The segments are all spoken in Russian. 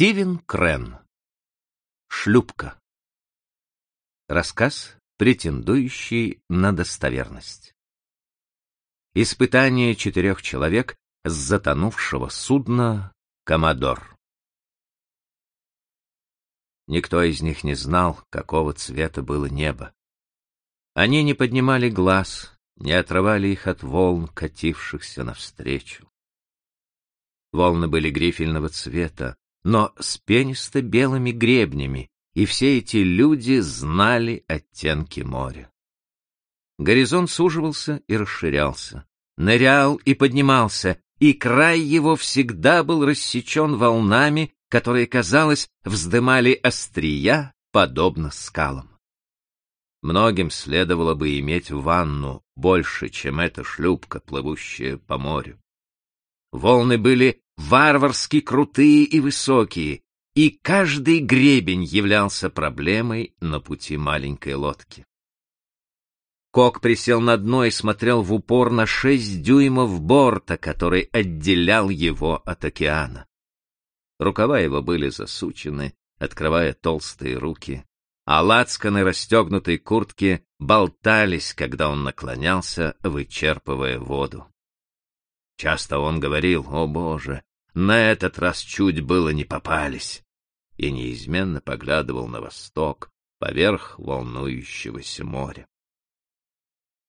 Стивен Крен. Шлюпка. Рассказ, претендующий на достоверность. Испытание четырех человек с затонувшего судна «Коммодор». Никто из них не знал, какого цвета было небо. Они не поднимали глаз, не отрывали их от волн, катившихся навстречу. Волны были грифельного цвета, но с пенисто-белыми гребнями, и все эти люди знали оттенки моря. Горизонт суживался и расширялся, нырял и поднимался, и край его всегда был рассечен волнами, которые, казалось, вздымали острия, подобно скалам. Многим следовало бы иметь ванну больше, чем эта шлюпка, плывущая по морю. Волны были варварски крутые и высокие, и каждый гребень являлся проблемой на пути маленькой лодки. Кок присел на дно и смотрел в упор на шесть дюймов борта, который отделял его от океана. Рукава его были засучены, открывая толстые руки, а лацканы расстегнутой куртки болтались, когда он наклонялся, вычерпывая воду. Часто он говорил, «О, Боже, на этот раз чуть было не попались», и неизменно поглядывал на восток, поверх волнующегося моря.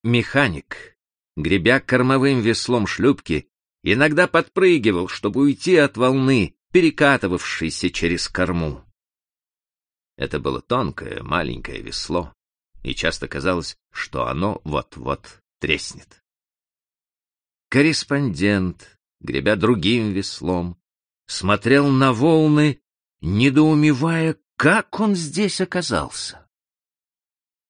Механик, гребя кормовым веслом шлюпки, иногда подпрыгивал, чтобы уйти от волны, перекатывавшейся через корму. Это было тонкое, маленькое весло, и часто казалось, что оно вот-вот треснет. Корреспондент, гребя другим веслом, смотрел на волны, недоумевая, как он здесь оказался.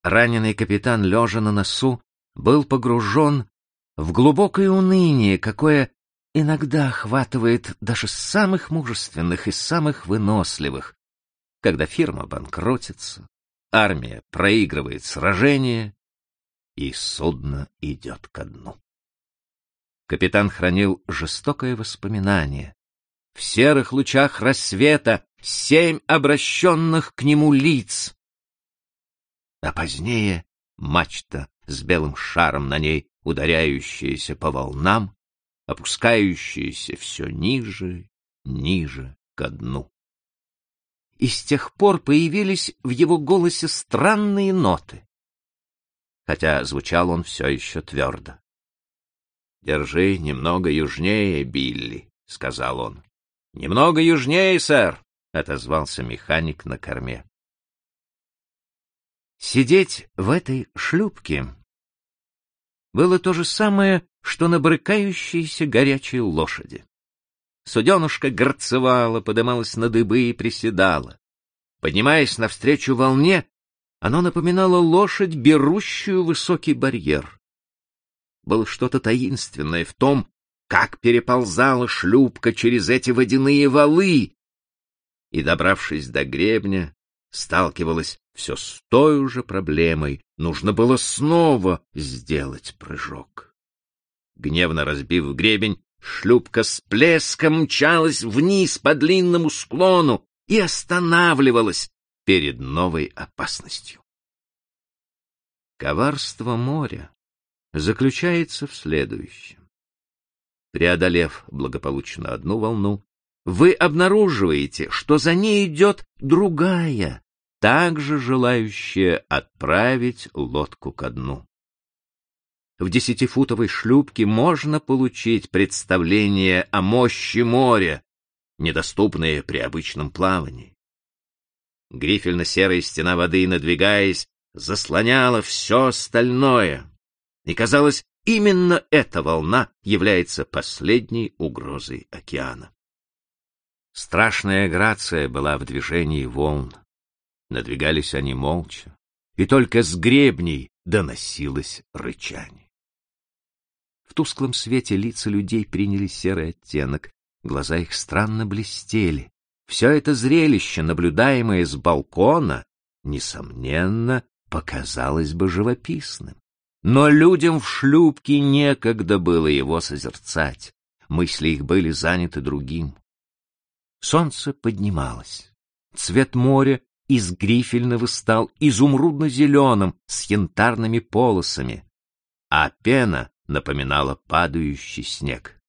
Раненый капитан, лежа на носу, был погружен в глубокое уныние, какое иногда охватывает даже самых мужественных и самых выносливых, когда фирма банкротится, армия проигрывает сражение, и судно идет ко дну. Капитан хранил жестокое воспоминание. В серых лучах рассвета семь обращенных к нему лиц. А позднее мачта с белым шаром на ней, ударяющаяся по волнам, опускающаяся все ниже, ниже ко дну. И с тех пор появились в его голосе странные ноты, хотя звучал он все еще твердо. Держи немного южнее, Билли, сказал он. Немного южнее, сэр, отозвался механик на корме. Сидеть в этой шлюпке было то же самое, что на брыкающейся горячей лошади. Суденушка горцевала, подымалась на дыбы и приседала. Поднимаясь навстречу волне, оно напоминало лошадь, берущую высокий барьер было что-то таинственное в том, как переползала шлюпка через эти водяные валы, и, добравшись до гребня, сталкивалась все с той же проблемой. Нужно было снова сделать прыжок. Гневно разбив гребень, шлюпка с плеском мчалась вниз по длинному склону и останавливалась перед новой опасностью. Коварство моря заключается в следующем. Преодолев благополучно одну волну, вы обнаруживаете, что за ней идет другая, также желающая отправить лодку ко дну. В десятифутовой шлюпке можно получить представление о мощи моря, недоступное при обычном плавании. Грифельно-серая стена воды, надвигаясь, заслоняла все остальное. И, казалось, именно эта волна является последней угрозой океана. Страшная грация была в движении волн. Надвигались они молча, и только с гребней доносилось рычание. В тусклом свете лица людей приняли серый оттенок, глаза их странно блестели. Все это зрелище, наблюдаемое с балкона, несомненно, показалось бы живописным. Но людям в шлюпке некогда было его созерцать. Мысли их были заняты другим. Солнце поднималось. Цвет моря из грифельного стал изумрудно-зеленым с янтарными полосами, а пена напоминала падающий снег.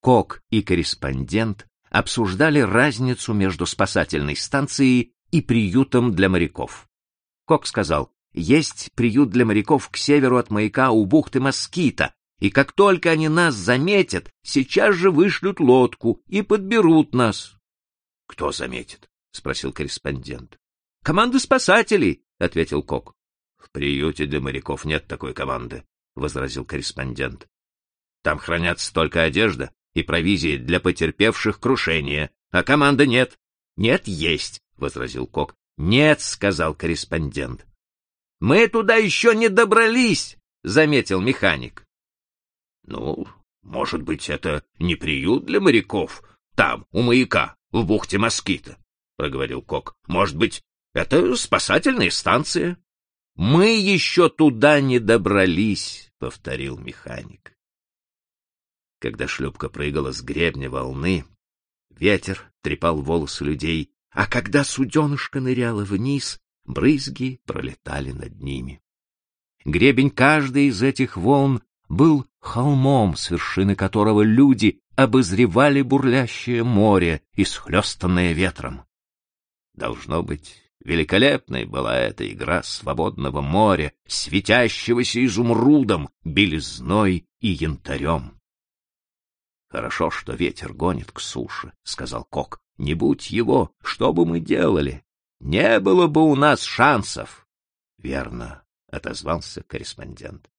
Кок и корреспондент обсуждали разницу между спасательной станцией и приютом для моряков. Кок сказал, есть приют для моряков к северу от маяка у бухты Москита, и как только они нас заметят, сейчас же вышлют лодку и подберут нас. — Кто заметит? — спросил корреспондент. — Команда спасателей, — ответил Кок. — В приюте для моряков нет такой команды, — возразил корреспондент. — Там хранятся только одежда и провизия для потерпевших крушение, а команды нет. — Нет, есть, — возразил Кок. — Нет, — сказал корреспондент. — Мы туда еще не добрались, — заметил механик. Ну, может быть, это не приют для моряков, там, у маяка, в бухте Москита, — проговорил Кок. Может быть, это спасательная станция? — Мы еще туда не добрались, — повторил механик. Когда шлюпка прыгала с гребня волны, ветер трепал волосы людей, а когда суденышко ныряло вниз, брызги пролетали над ними. Гребень каждой из этих волн был холмом, с вершины которого люди обозревали бурлящее море, исхлестанное ветром. Должно быть, великолепной была эта игра свободного моря, светящегося изумрудом, белизной и янтарем. «Хорошо, что ветер гонит к суше», — сказал Кок. «Не будь его, что бы мы делали? Не было бы у нас шансов». «Верно», — отозвался корреспондент.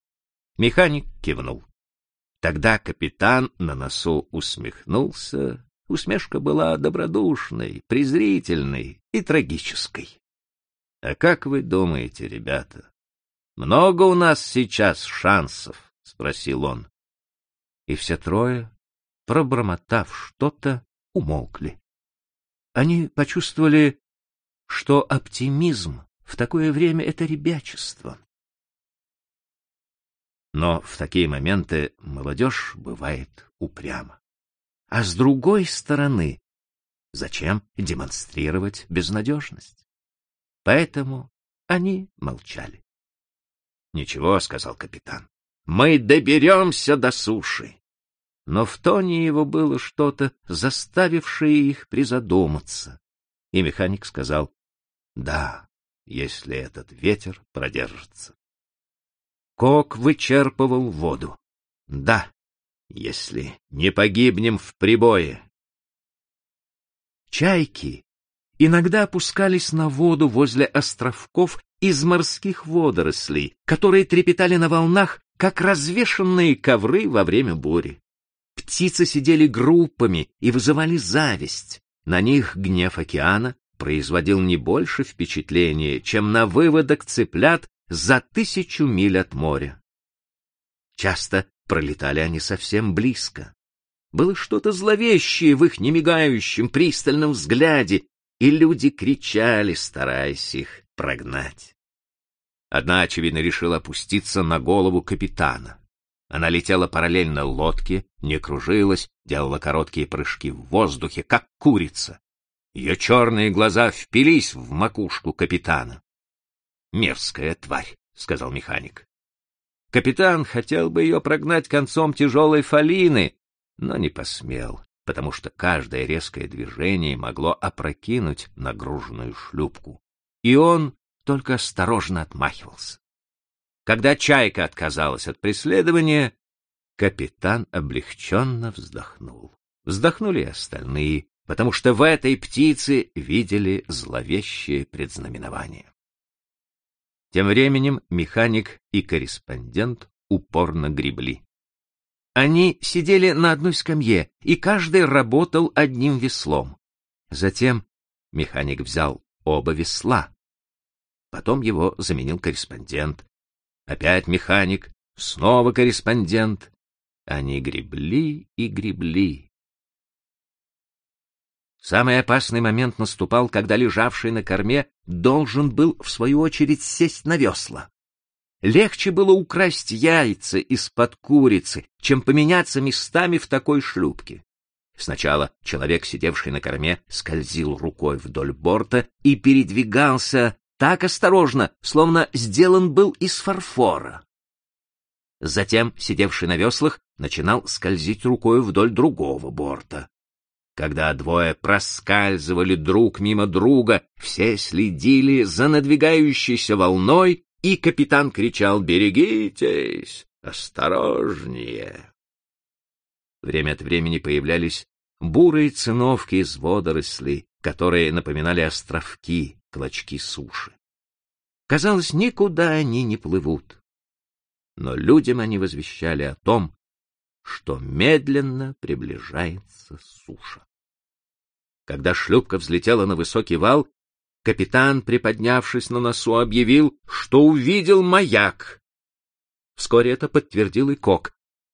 Механик кивнул. Тогда капитан на носу усмехнулся. Усмешка была добродушной, презрительной и трагической. — А как вы думаете, ребята, много у нас сейчас шансов? — спросил он. И все трое, пробормотав что-то, умолкли. Они почувствовали, что оптимизм в такое время — это ребячество. Но в такие моменты молодежь бывает упряма. А с другой стороны, зачем демонстрировать безнадежность? Поэтому они молчали. — Ничего, — сказал капитан, — мы доберемся до суши. Но в тоне его было что-то, заставившее их призадуматься. И механик сказал, — да, если этот ветер продержится. Кок вычерпывал воду. Да, если не погибнем в прибое. Чайки иногда опускались на воду возле островков из морских водорослей, которые трепетали на волнах, как развешанные ковры во время бури. Птицы сидели группами и вызывали зависть. На них гнев океана производил не больше впечатления, чем на выводок цыплят за тысячу миль от моря. Часто пролетали они совсем близко. Было что-то зловещее в их немигающем пристальном взгляде, и люди кричали, стараясь их прогнать. Одна, очевидно, решила опуститься на голову капитана. Она летела параллельно лодке, не кружилась, делала короткие прыжки в воздухе, как курица. Ее черные глаза впились в макушку капитана. Мерзкая тварь, — сказал механик. Капитан хотел бы ее прогнать концом тяжелой фалины, но не посмел, потому что каждое резкое движение могло опрокинуть нагруженную шлюпку, и он только осторожно отмахивался. Когда чайка отказалась от преследования, капитан облегченно вздохнул. Вздохнули и остальные, потому что в этой птице видели зловещее предзнаменование. Тем временем механик и корреспондент упорно гребли. Они сидели на одной скамье, и каждый работал одним веслом. Затем механик взял оба весла. Потом его заменил корреспондент. Опять механик, снова корреспондент. Они гребли и гребли, Самый опасный момент наступал, когда лежавший на корме должен был, в свою очередь, сесть на весла. Легче было украсть яйца из-под курицы, чем поменяться местами в такой шлюпке. Сначала человек, сидевший на корме, скользил рукой вдоль борта и передвигался так осторожно, словно сделан был из фарфора. Затем, сидевший на веслах, начинал скользить рукой вдоль другого борта. Когда двое проскальзывали друг мимо друга, все следили за надвигающейся волной, и капитан кричал «Берегитесь! Осторожнее!» Время от времени появлялись бурые циновки из водорослей, которые напоминали островки, клочки суши. Казалось, никуда они не плывут. Но людям они возвещали о том, что медленно приближается суша. Когда шлюпка взлетела на высокий вал, капитан, приподнявшись на носу, объявил, что увидел маяк. Вскоре это подтвердил и Кок.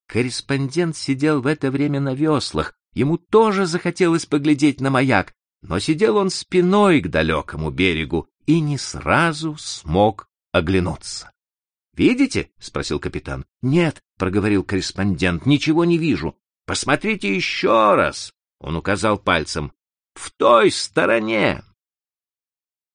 Корреспондент сидел в это время на веслах. Ему тоже захотелось поглядеть на маяк, но сидел он спиной к далекому берегу и не сразу смог оглянуться. «Видите?» — спросил капитан. «Нет», — проговорил корреспондент, — «ничего не вижу. Посмотрите еще раз!» — он указал пальцем. «В той стороне!»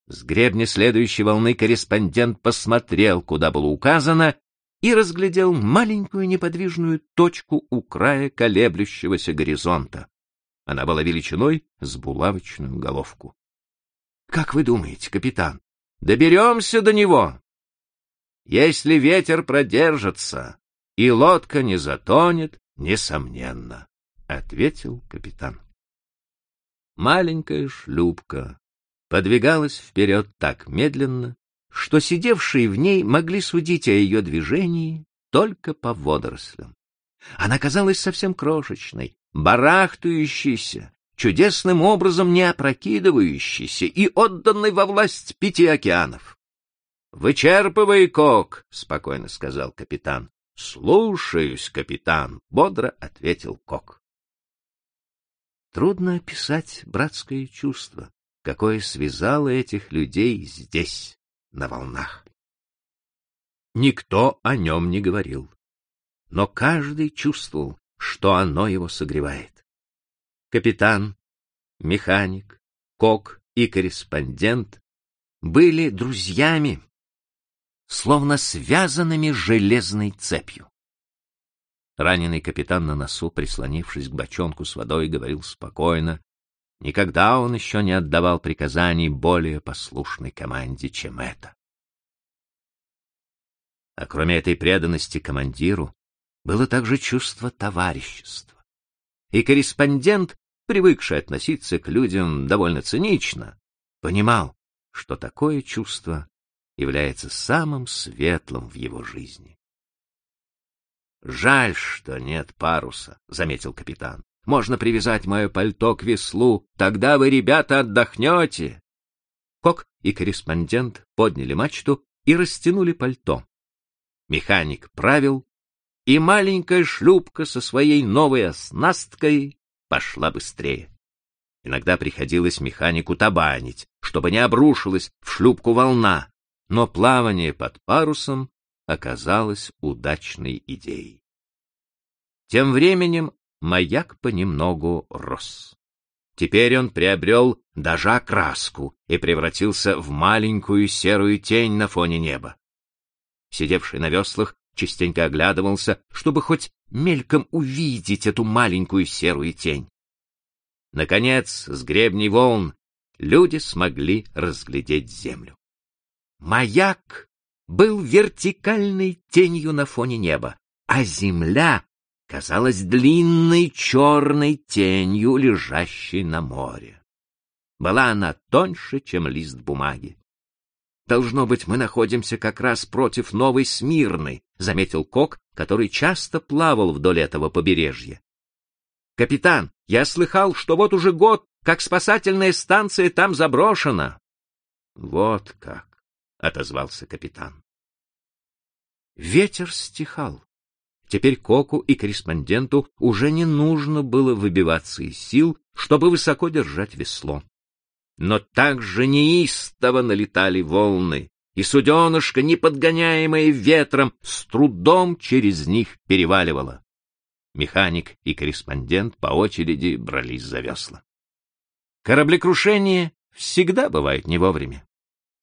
С гребня следующей волны корреспондент посмотрел, куда было указано, и разглядел маленькую неподвижную точку у края колеблющегося горизонта. Она была величиной с булавочную головку. — Как вы думаете, капитан, доберемся до него? — Если ветер продержится и лодка не затонет, несомненно, — ответил капитан. Маленькая шлюпка подвигалась вперед так медленно, что сидевшие в ней могли судить о ее движении только по водорослям. Она казалась совсем крошечной, барахтающейся, чудесным образом не опрокидывающейся и отданной во власть пяти океанов. — Вычерпывай, Кок, — спокойно сказал капитан. — Слушаюсь, капитан, — бодро ответил Кок. Трудно описать братское чувство, какое связало этих людей здесь, на волнах. Никто о нем не говорил, но каждый чувствовал, что оно его согревает. Капитан, механик, кок и корреспондент были друзьями, словно связанными железной цепью. Раненый капитан на носу, прислонившись к бочонку с водой, говорил спокойно, Никогда он еще не отдавал приказаний более послушной команде, чем это. А кроме этой преданности командиру, было также чувство товарищества. И корреспондент, привыкший относиться к людям довольно цинично, понимал, что такое чувство является самым светлым в его жизни. «Жаль, что нет паруса», — заметил капитан. Можно привязать мое пальто к веслу, тогда вы, ребята, отдохнете. Кок и корреспондент подняли мачту и растянули пальто. Механик правил, и маленькая шлюпка со своей новой оснасткой пошла быстрее. Иногда приходилось механику табанить, чтобы не обрушилась в шлюпку волна, но плавание под парусом оказалось удачной идеей. Тем временем маяк понемногу рос. Теперь он приобрел даже окраску и превратился в маленькую серую тень на фоне неба. Сидевший на веслах частенько оглядывался, чтобы хоть мельком увидеть эту маленькую серую тень. Наконец, с гребней волн люди смогли разглядеть землю. Маяк был вертикальной тенью на фоне неба, а земля казалась длинной черной тенью, лежащей на море. Была она тоньше, чем лист бумаги. «Должно быть, мы находимся как раз против Новой Смирны», — заметил Кок, который часто плавал вдоль этого побережья. «Капитан, я слыхал, что вот уже год, как спасательная станция там заброшена». «Вот как», — отозвался капитан. Ветер стихал. Теперь Коку и корреспонденту уже не нужно было выбиваться из сил, чтобы высоко держать весло. Но так же неистово налетали волны, и суденышко, не подгоняемое ветром, с трудом через них переваливало. Механик и корреспондент по очереди брались за весла. Кораблекрушение всегда бывает не вовремя.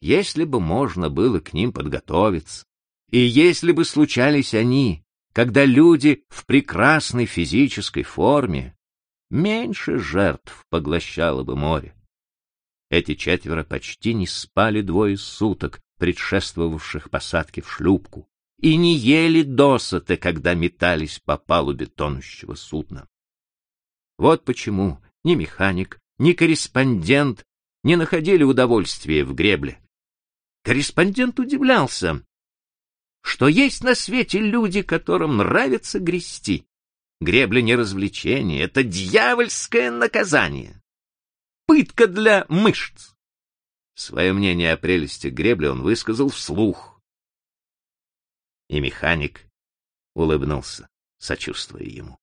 Если бы можно было к ним подготовиться, и если бы случались они, когда люди в прекрасной физической форме, меньше жертв поглощало бы море. Эти четверо почти не спали двое суток, предшествовавших посадке в шлюпку, и не ели досыта, когда метались по палубе тонущего судна. Вот почему ни механик, ни корреспондент не находили удовольствия в гребле. Корреспондент удивлялся, что есть на свете люди, которым нравится грести. Гребля не развлечение, это дьявольское наказание. Пытка для мышц. Свое мнение о прелести гребли он высказал вслух. И механик улыбнулся, сочувствуя ему.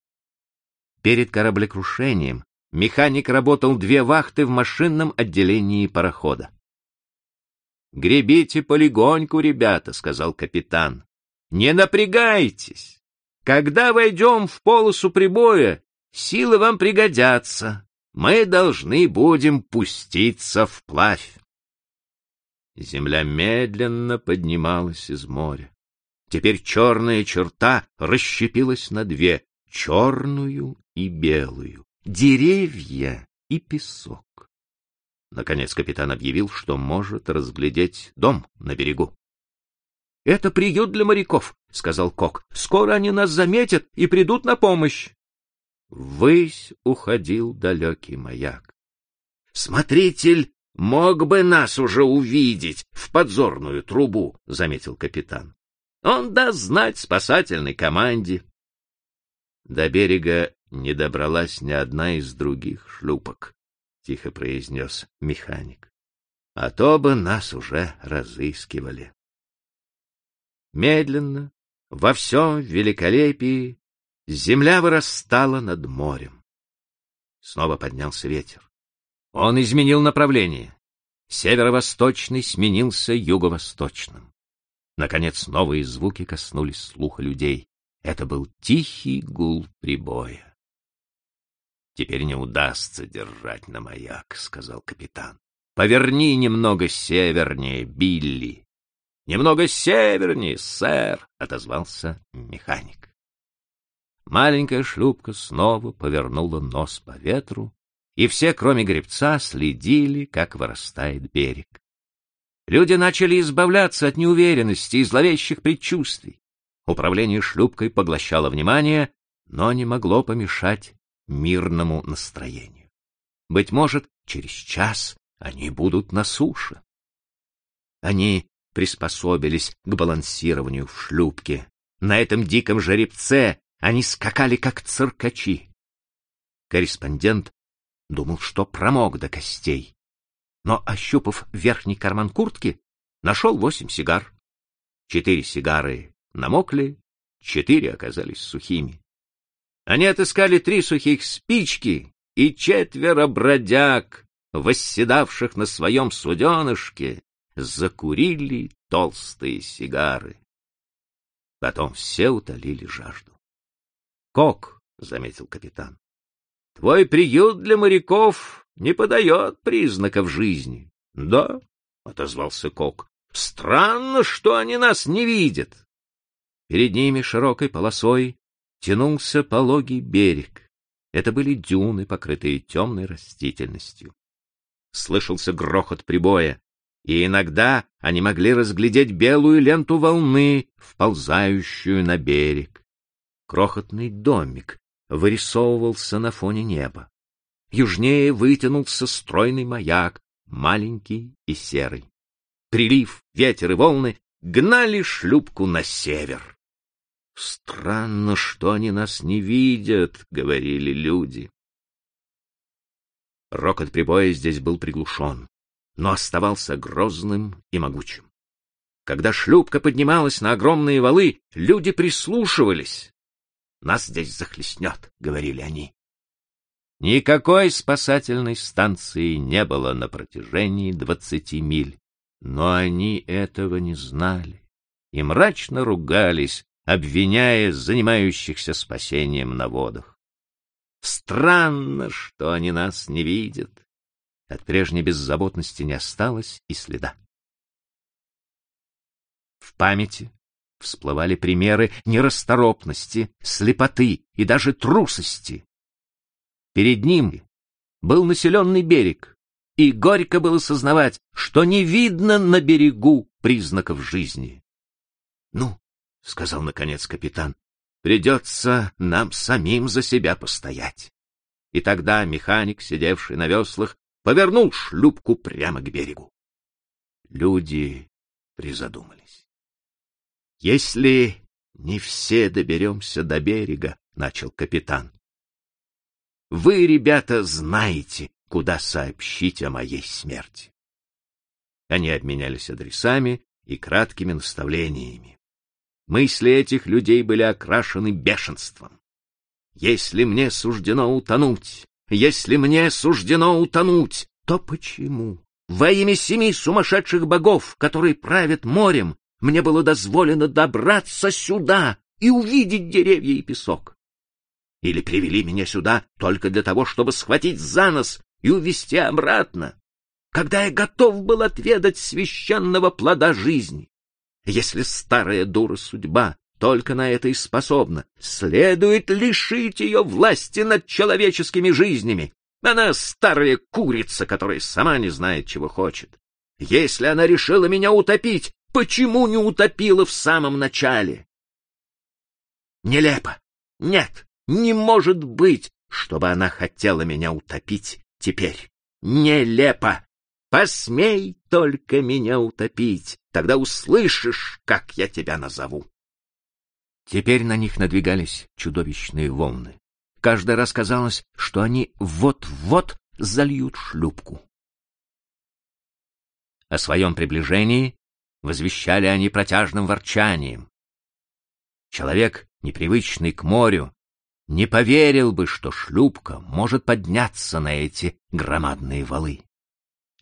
Перед кораблекрушением механик работал две вахты в машинном отделении парохода. «Гребите полегоньку, ребята», — сказал капитан. «Не напрягайтесь. Когда войдем в полосу прибоя, силы вам пригодятся. Мы должны будем пуститься вплавь». Земля медленно поднималась из моря. Теперь черная черта расщепилась на две — черную и белую, деревья и песок. Наконец капитан объявил, что может разглядеть дом на берегу. — Это приют для моряков, — сказал Кок. — Скоро они нас заметят и придут на помощь. Ввысь уходил далекий маяк. Смотритель мог бы нас уже увидеть в подзорную трубу, — заметил капитан. Он даст знать спасательной команде. До берега не добралась ни одна из других шлюпок. — тихо произнес механик. — А то бы нас уже разыскивали. Медленно, во всем великолепии, земля вырастала над морем. Снова поднялся ветер. Он изменил направление. Северо-восточный сменился юго-восточным. Наконец новые звуки коснулись слуха людей. Это был тихий гул прибоя. Теперь не удастся держать на маяк, — сказал капитан. — Поверни немного севернее, Билли. — Немного севернее, сэр, — отозвался механик. Маленькая шлюпка снова повернула нос по ветру, и все, кроме гребца, следили, как вырастает берег. Люди начали избавляться от неуверенности и зловещих предчувствий. Управление шлюпкой поглощало внимание, но не могло помешать мирному настроению. Быть может, через час они будут на суше. Они приспособились к балансированию в шлюпке. На этом диком жеребце они скакали, как циркачи. Корреспондент думал, что промок до костей, но, ощупав верхний карман куртки, нашел восемь сигар. Четыре сигары намокли, четыре оказались сухими. Они отыскали три сухих спички и четверо бродяг, восседавших на своем суденышке, закурили толстые сигары. Потом все утолили жажду. — Кок, — заметил капитан, — твой приют для моряков не подает признаков жизни. — Да, — отозвался Кок, — странно, что они нас не видят. Перед ними широкой полосой тянулся пологий берег. Это были дюны, покрытые темной растительностью. Слышался грохот прибоя, и иногда они могли разглядеть белую ленту волны, вползающую на берег. Крохотный домик вырисовывался на фоне неба. Южнее вытянулся стройный маяк, маленький и серый. Прилив, ветер и волны гнали шлюпку на север. Странно, что они нас не видят, говорили люди. Рокот прибоя здесь был приглушен, но оставался грозным и могучим. Когда шлюпка поднималась на огромные валы, люди прислушивались. Нас здесь захлестнет, говорили они. Никакой спасательной станции не было на протяжении двадцати миль, но они этого не знали и мрачно ругались обвиняя занимающихся спасением на водах. Странно, что они нас не видят. От прежней беззаботности не осталось и следа. В памяти всплывали примеры нерасторопности, слепоты и даже трусости. Перед ним был населенный берег, и горько было сознавать, что не видно на берегу признаков жизни. — Ну, — сказал наконец капитан, — придется нам самим за себя постоять. И тогда механик, сидевший на веслах, повернул шлюпку прямо к берегу. Люди призадумались. — Если не все доберемся до берега, — начал капитан, — вы, ребята, знаете, куда сообщить о моей смерти. Они обменялись адресами и краткими наставлениями. Мысли этих людей были окрашены бешенством. Если мне суждено утонуть, если мне суждено утонуть, то почему? Во имя семи сумасшедших богов, которые правят морем, мне было дозволено добраться сюда и увидеть деревья и песок. Или привели меня сюда только для того, чтобы схватить за нос и увести обратно, когда я готов был отведать священного плода жизни. Если старая дура судьба только на это и способна, следует лишить ее власти над человеческими жизнями. Она старая курица, которая сама не знает, чего хочет. Если она решила меня утопить, почему не утопила в самом начале? Нелепо. Нет, не может быть, чтобы она хотела меня утопить теперь. Нелепо. Посмей только меня утопить, тогда услышишь, как я тебя назову. Теперь на них надвигались чудовищные волны. Каждый раз казалось, что они вот-вот зальют шлюпку. О своем приближении возвещали они протяжным ворчанием. Человек, непривычный к морю, не поверил бы, что шлюпка может подняться на эти громадные валы.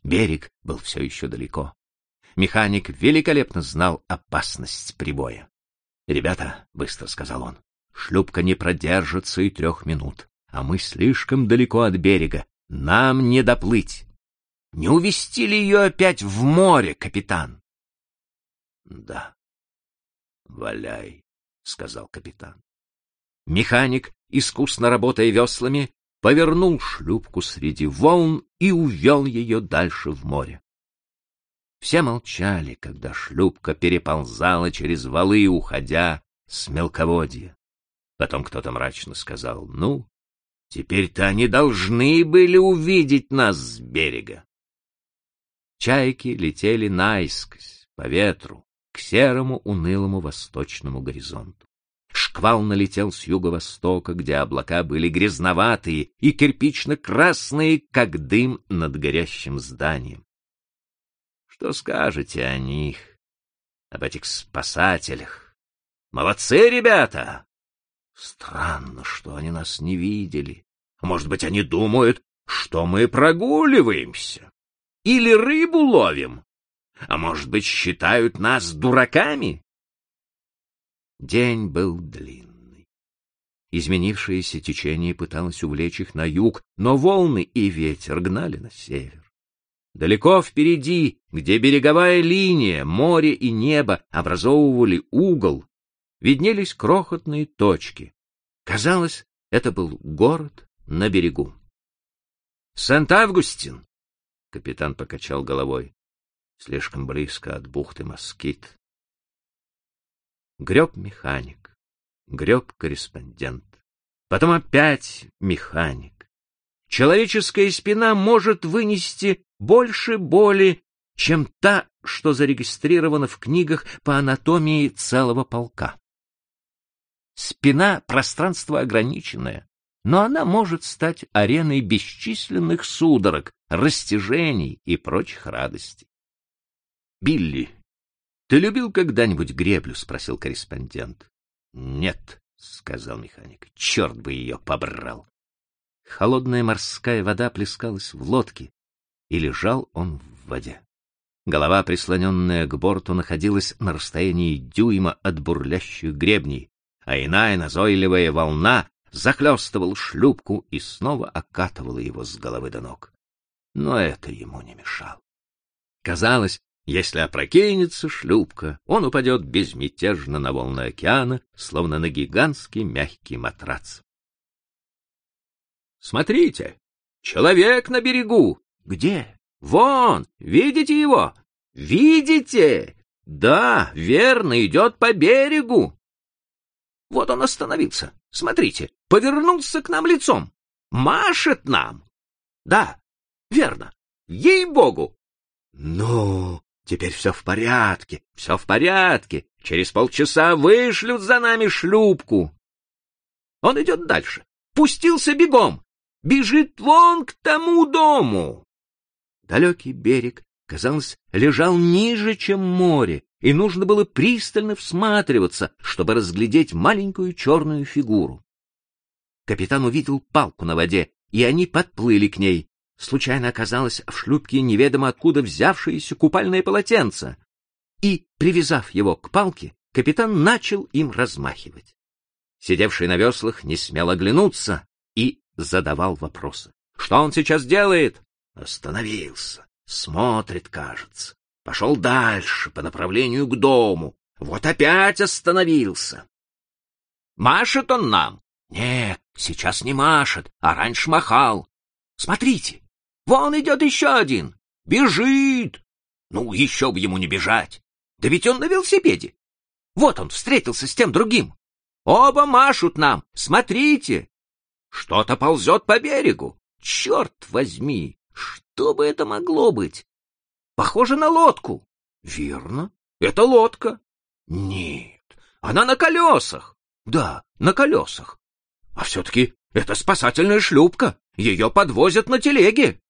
Берег был все еще далеко. Механик великолепно знал опасность прибоя. «Ребята», — быстро сказал он, — «шлюпка не продержится и трех минут, а мы слишком далеко от берега. Нам не доплыть. Не увести ли ее опять в море, капитан?» «Да, валяй», — сказал капитан. Механик, искусно работая веслами, повернул шлюпку среди волн и увел ее дальше в море. Все молчали, когда шлюпка переползала через валы, уходя с мелководья. Потом кто-то мрачно сказал, «Ну, теперь-то они должны были увидеть нас с берега». Чайки летели наискось, по ветру, к серому унылому восточному горизонту. Шквал налетел с юго-востока, где облака были грязноватые и кирпично-красные, как дым над горящим зданием. Что скажете о них, об этих спасателях? Молодцы, ребята! Странно, что они нас не видели. Может быть, они думают, что мы прогуливаемся или рыбу ловим, а может быть, считают нас дураками? День был длинный. Изменившееся течение пыталось увлечь их на юг, но волны и ветер гнали на север. Далеко впереди, где береговая линия, море и небо образовывали угол, виднелись крохотные точки. Казалось, это был город на берегу. «Сент-Августин!» — капитан покачал головой. «Слишком близко от бухты Москит. Греб механик, греб корреспондент. Потом опять механик. Человеческая спина может вынести больше боли, чем та, что зарегистрирована в книгах по анатомии целого полка. Спина — пространство ограниченное, но она может стать ареной бесчисленных судорог, растяжений и прочих радостей. Билли ты любил когда-нибудь греблю? спросил корреспондент. Нет, сказал механик. Черт бы ее побрал. Холодная морская вода плескалась в лодке, и лежал он в воде. Голова, прислоненная к борту, находилась на расстоянии дюйма от бурлящих гребней, а иная назойливая волна захлестывала шлюпку и снова окатывала его с головы до ног. Но это ему не мешало. Казалось, если опрокинется шлюпка, он упадет безмятежно на волны океана, словно на гигантский мягкий матрац. Смотрите, человек на берегу. Где? Вон, видите его? Видите? Да, верно, идет по берегу. Вот он остановился. Смотрите, повернулся к нам лицом. Машет нам. Да, верно. Ей-богу. Ну, теперь все в порядке, все в порядке. Через полчаса вышлют за нами шлюпку. Он идет дальше. Пустился бегом. Бежит вон к тому дому. Далекий берег, казалось, лежал ниже, чем море, и нужно было пристально всматриваться, чтобы разглядеть маленькую черную фигуру. Капитан увидел палку на воде, и они подплыли к ней. Случайно оказалось в шлюпке неведомо откуда взявшееся купальное полотенце. И, привязав его к палке, капитан начал им размахивать. Сидевший на веслах не смел оглянуться и задавал вопросы. Что он сейчас делает? Остановился. Смотрит, кажется. Пошел дальше, по направлению к дому. Вот опять остановился. Машет он нам? Нет, сейчас не машет, а раньше махал. Смотрите, вон идет еще один. Бежит. Ну, еще бы ему не бежать. Да ведь он на велосипеде. Вот он встретился с тем другим. Оба машут нам. Смотрите. Что-то ползет по берегу. Черт возьми, что бы это могло быть? Похоже на лодку. Верно, это лодка. Нет, она на колесах. Да, на колесах. А все-таки это спасательная шлюпка. Ее подвозят на телеге.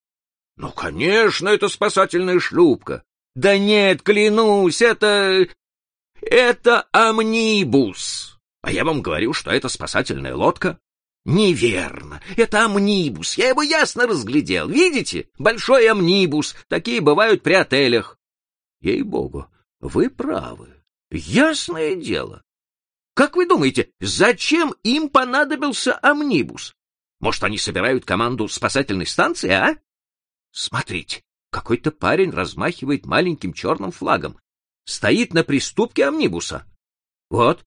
Ну, конечно, это спасательная шлюпка. Да нет, клянусь, это... Это амнибус. А я вам говорю, что это спасательная лодка. Неверно. Это амнибус. Я его ясно разглядел. Видите? Большой амнибус. Такие бывают при отелях. Ей-богу, вы правы. Ясное дело. Как вы думаете, зачем им понадобился амнибус? Может, они собирают команду спасательной станции, а? Смотрите, какой-то парень размахивает маленьким черным флагом. Стоит на приступке амнибуса. Вот.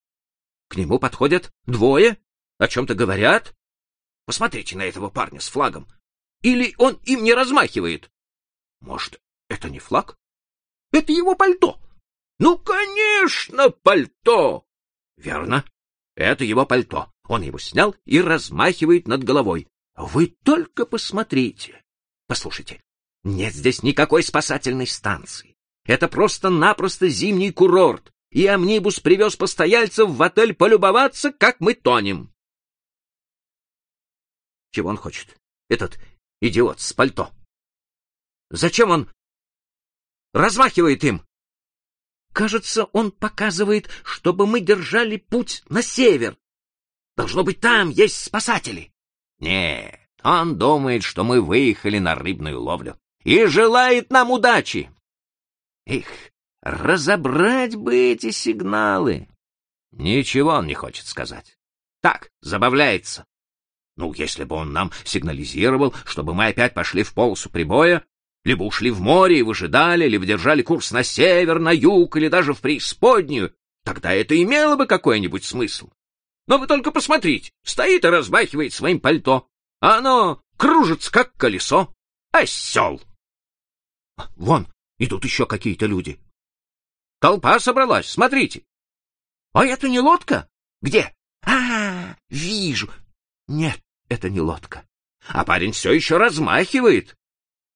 К нему подходят двое о чем-то говорят? Посмотрите на этого парня с флагом. Или он им не размахивает? Может, это не флаг? Это его пальто. Ну, конечно, пальто. Верно. Это его пальто. Он его снял и размахивает над головой. Вы только посмотрите. Послушайте, нет здесь никакой спасательной станции. Это просто-напросто зимний курорт, и амнибус привез постояльцев в отель полюбоваться, как мы тонем. Чего он хочет? Этот идиот с пальто. Зачем он размахивает им? Кажется, он показывает, чтобы мы держали путь на север. Должно быть, там есть спасатели. Нет, он думает, что мы выехали на рыбную ловлю и желает нам удачи. Их, разобрать бы эти сигналы. Ничего он не хочет сказать. Так, забавляется. Ну, если бы он нам сигнализировал, чтобы мы опять пошли в полосу прибоя, либо ушли в море и выжидали, либо держали курс на север, на юг или даже в преисподнюю, тогда это имело бы какой-нибудь смысл. Но вы только посмотрите, стоит и размахивает своим пальто, а оно кружится, как колесо. Осел! Вон, идут еще какие-то люди. Толпа собралась, смотрите. А это не лодка? Где? А, вижу. Нет, это не лодка. А парень все еще размахивает.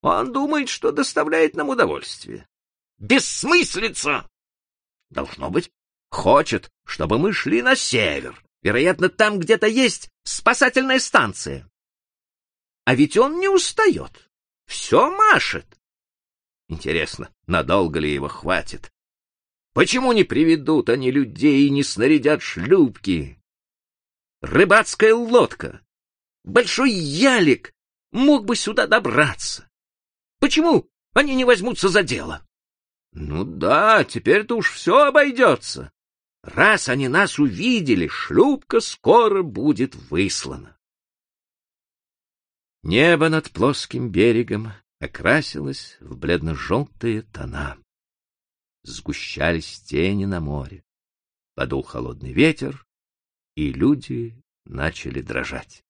Он думает, что доставляет нам удовольствие. Бессмыслица! Должно быть, хочет, чтобы мы шли на север. Вероятно, там где-то есть спасательная станция. А ведь он не устает. Все машет. Интересно, надолго ли его хватит? Почему не приведут они людей и не снарядят шлюпки? Рыбацкая лодка большой ялик мог бы сюда добраться. Почему они не возьмутся за дело? Ну да, теперь-то уж все обойдется. Раз они нас увидели, шлюпка скоро будет выслана. Небо над плоским берегом окрасилось в бледно-желтые тона. Сгущались тени на море. Подул холодный ветер, и люди начали дрожать.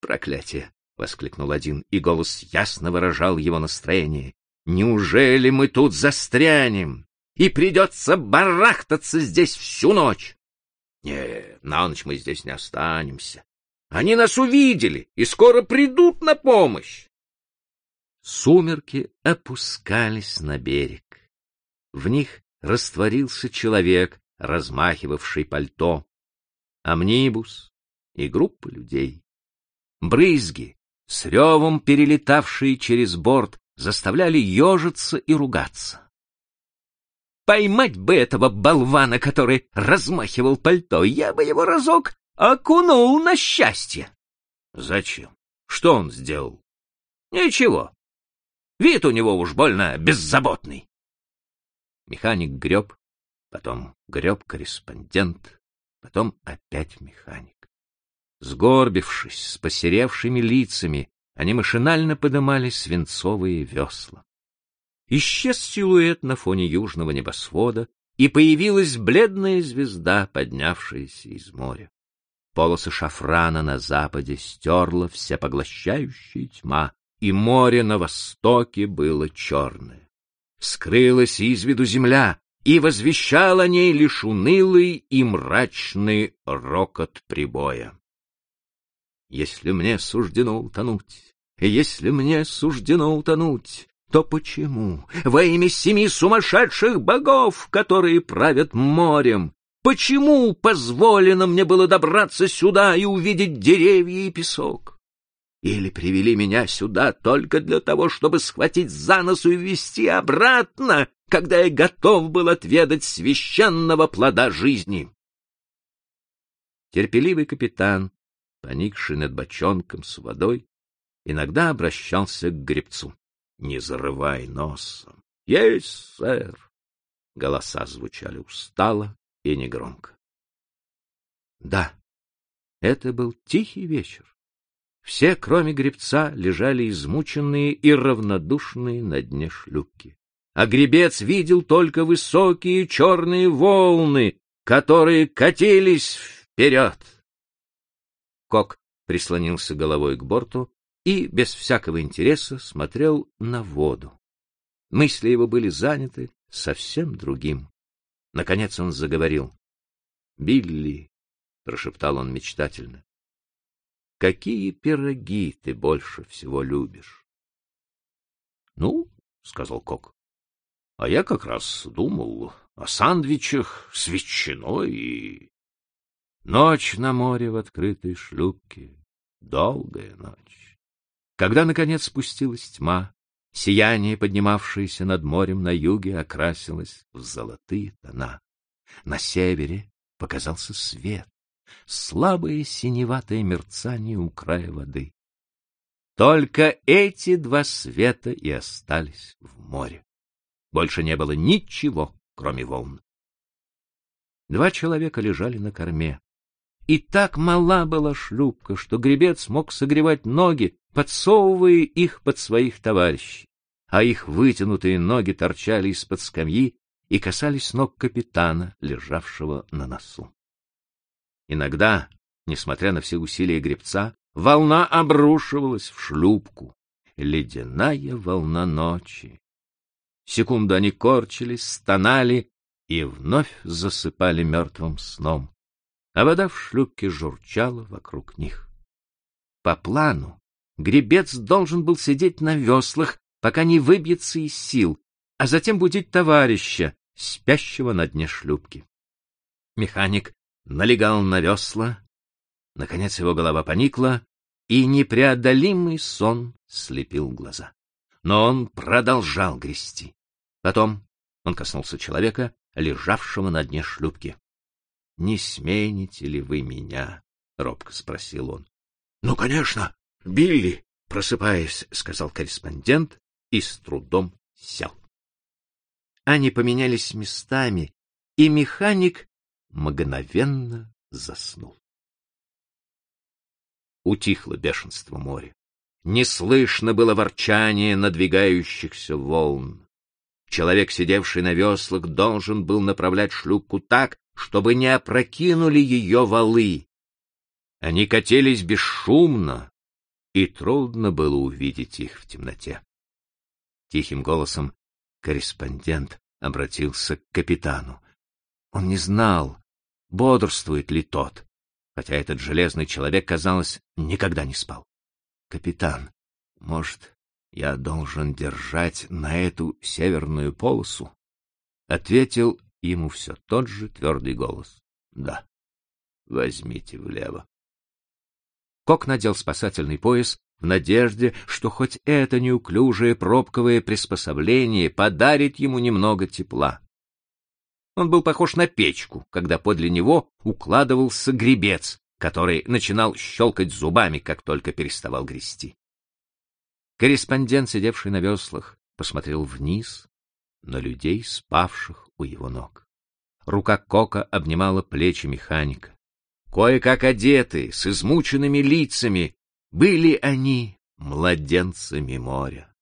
«Проклятие!» — воскликнул один, и голос ясно выражал его настроение. «Неужели мы тут застрянем, и придется барахтаться здесь всю ночь?» «Нет, на ночь мы здесь не останемся. Они нас увидели и скоро придут на помощь!» Сумерки опускались на берег. В них растворился человек, размахивавший пальто, амнибус и группа людей. Брызги, с ревом перелетавшие через борт, заставляли ежиться и ругаться. Поймать бы этого болвана, который размахивал пальто, я бы его разок окунул на счастье. Зачем? Что он сделал? Ничего. Вид у него уж больно беззаботный. Механик греб, потом греб корреспондент, потом опять механик. Сгорбившись, с посеревшими лицами, они машинально подымали свинцовые весла. Исчез силуэт на фоне южного небосвода, и появилась бледная звезда, поднявшаяся из моря. Полосы шафрана на западе стерла всепоглощающая тьма, и море на востоке было черное. Скрылась из виду земля, и возвещал о ней лишь унылый и мрачный рокот прибоя. Если мне суждено утонуть, если мне суждено утонуть, то почему во имя семи сумасшедших богов, которые правят морем, почему позволено мне было добраться сюда и увидеть деревья и песок? Или привели меня сюда только для того, чтобы схватить за нос и ввести обратно, когда я готов был отведать священного плода жизни? Терпеливый капитан, поникший над бочонком с водой, иногда обращался к гребцу. — Не зарывай носом. — Есть, сэр. Голоса звучали устало и негромко. Да, это был тихий вечер. Все, кроме гребца, лежали измученные и равнодушные на дне шлюпки. А гребец видел только высокие черные волны, которые катились вперед. Кок прислонился головой к борту и без всякого интереса смотрел на воду. Мысли его были заняты совсем другим. Наконец он заговорил. — Билли, — прошептал он мечтательно, Какие пироги ты больше всего любишь? — Ну, — сказал Кок, — а я как раз думал о сандвичах с ветчиной и... Ночь на море в открытой шлюпке, долгая ночь. Когда, наконец, спустилась тьма, сияние, поднимавшееся над морем на юге, окрасилось в золотые тона. На севере показался свет слабое синеватое мерцание у края воды. Только эти два света и остались в море. Больше не было ничего, кроме волн. Два человека лежали на корме. И так мала была шлюпка, что гребец мог согревать ноги, подсовывая их под своих товарищей, а их вытянутые ноги торчали из-под скамьи и касались ног капитана, лежавшего на носу. Иногда, несмотря на все усилия гребца, волна обрушивалась в шлюпку. Ледяная волна ночи. Секунду они корчились, стонали и вновь засыпали мертвым сном, а вода в шлюпке журчала вокруг них. По плану гребец должен был сидеть на веслах, пока не выбьется из сил, а затем будить товарища, спящего на дне шлюпки. Механик налегал на весла. Наконец его голова поникла, и непреодолимый сон слепил глаза. Но он продолжал грести. Потом он коснулся человека, лежавшего на дне шлюпки. — Не смените ли вы меня? — робко спросил он. — Ну, конечно, Билли, — просыпаясь, сказал корреспондент и с трудом сел. они поменялись местами, и механик мгновенно заснул. Утихло бешенство моря. Не слышно было ворчания надвигающихся волн. Человек, сидевший на веслах, должен был направлять шлюпку так, чтобы не опрокинули ее валы. Они катились бесшумно, и трудно было увидеть их в темноте. Тихим голосом корреспондент обратился к капитану. Он не знал, бодрствует ли тот, хотя этот железный человек, казалось, никогда не спал. Капитан, может, я должен держать на эту северную полосу? Ответил ему все тот же твердый голос. Да. Возьмите влево. Кок надел спасательный пояс в надежде, что хоть это неуклюжее пробковое приспособление подарит ему немного тепла. Он был похож на печку, когда подле него укладывался гребец, который начинал щелкать зубами, как только переставал грести. Корреспондент, сидевший на веслах, посмотрел вниз на людей, спавших у его ног. Рука Кока обнимала плечи механика. Кое-как одеты, с измученными лицами, были они младенцами моря.